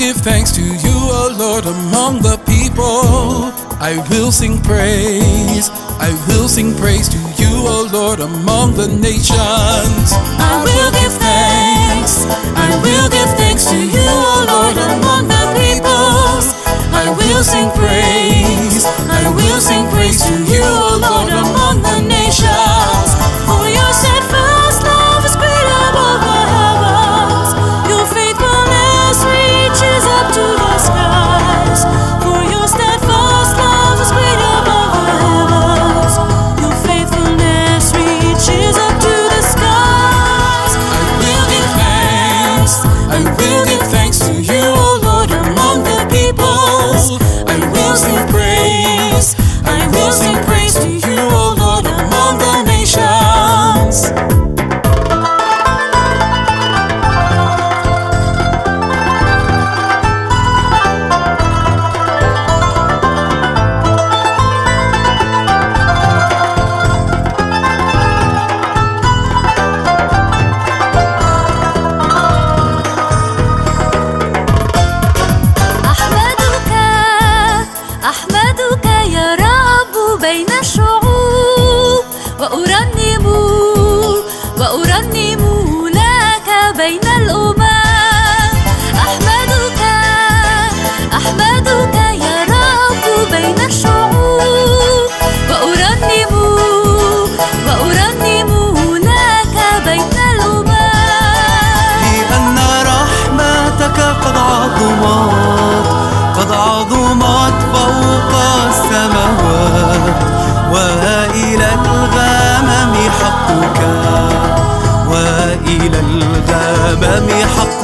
give thanks to you, O Lord, among the people. I will sing praise. I will sing praise to you, O Lord, among the nations. I will give thanks. I will music. بين الشعوب وأرنم وأرنم لك بين الأمم. أحمدك أحمدك يا رب بين الشعوب. وأرنم وأرنم لك بين الأمم. لأن رحمتك قد عظمت. بامي حق